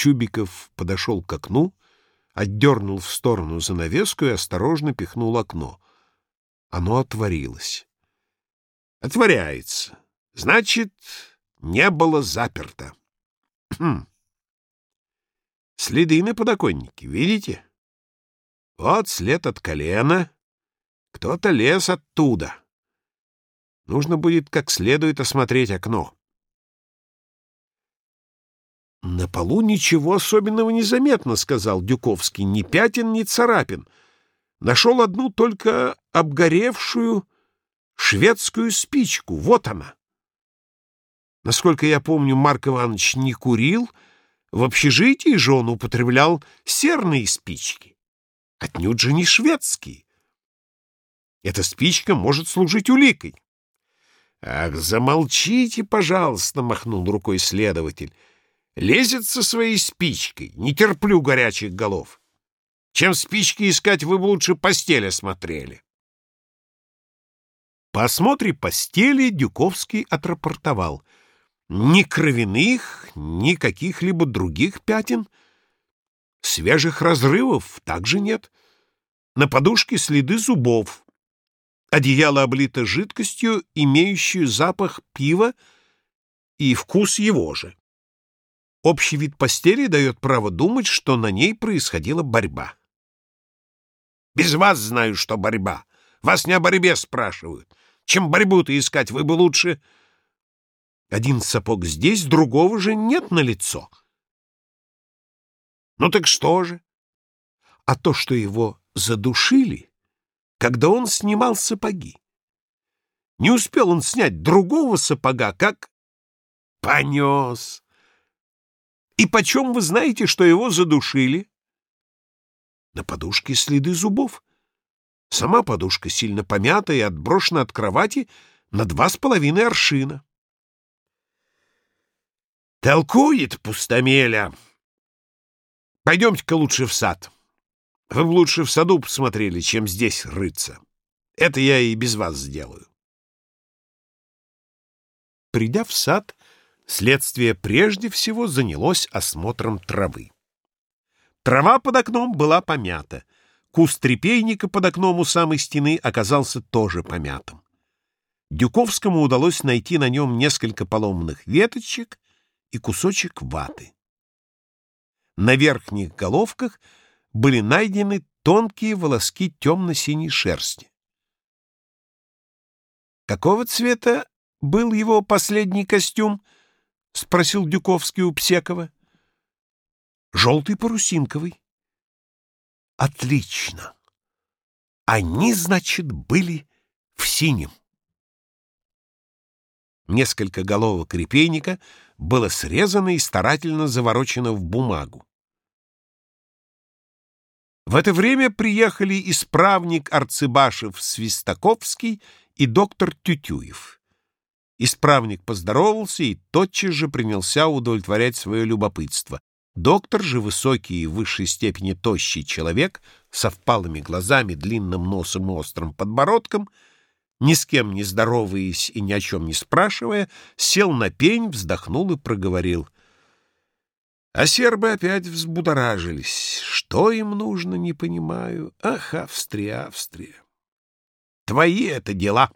Чубиков подошел к окну, отдернул в сторону занавеску и осторожно пихнул окно. Оно отворилось. Отворяется. Значит, не было заперто. Следы на подоконнике, видите? Вот след от колена. Кто-то лез оттуда. Нужно будет как следует осмотреть окно. «На полу ничего особенного не заметно», — сказал Дюковский. «Ни пятен, ни царапин. Нашел одну только обгоревшую шведскую спичку. Вот она». Насколько я помню, Марк Иванович не курил, в общежитии же он употреблял серные спички. Отнюдь же не шведские. Эта спичка может служить уликой. «Ах, замолчите, пожалуйста!» — махнул рукой следователь. «Лезет со своей спичкой. Не терплю горячих голов. Чем спички искать, вы бы лучше постель осмотрели». По осмотре постели Дюковский отрапортовал. Ни кровяных, ни каких-либо других пятен. Свежих разрывов также нет. На подушке следы зубов. Одеяло облито жидкостью, имеющую запах пива и вкус его же. Общий вид постели дает право думать, что на ней происходила борьба. «Без вас знаю, что борьба. Вас не о борьбе спрашивают. Чем борьбу-то искать, вы бы лучше...» Один сапог здесь, другого же нет на лицо. «Ну так что же?» «А то, что его задушили...» когда он снимал сапоги. Не успел он снять другого сапога, как понес. И почем вы знаете, что его задушили? На подушке следы зубов. Сама подушка сильно помята и отброшена от кровати на два с половиной аршина. Толкует пустомеля. Пойдемте-ка лучше в сад. Вы бы лучше в саду посмотрели, чем здесь рыться. Это я и без вас сделаю. Придя в сад, следствие прежде всего занялось осмотром травы. Трава под окном была помята. Куст трепейника под окном у самой стены оказался тоже помятым. Дюковскому удалось найти на нем несколько поломанных веточек и кусочек ваты. На верхних головках — были найдены тонкие волоски темно-синей шерсти. «Какого цвета был его последний костюм?» — спросил Дюковский у Псекова. «Желтый парусинковый». «Отлично! Они, значит, были в синем». Несколько головок репейника было срезано и старательно заворочено в бумагу. В это время приехали исправник Арцебашев Свистаковский и доктор Тютюев. Исправник поздоровался и тотчас же принялся удовлетворять свое любопытство. Доктор же высокий и в высшей степени тощий человек со впалыми глазами, длинным носом и острым подбородком, ни с кем не здороваясь и ни о чем не спрашивая, сел на пень, вздохнул и проговорил — а сербы опять взбудоражились. Что им нужно, не понимаю. Ах, Австрия, Австрия. Твои это дела.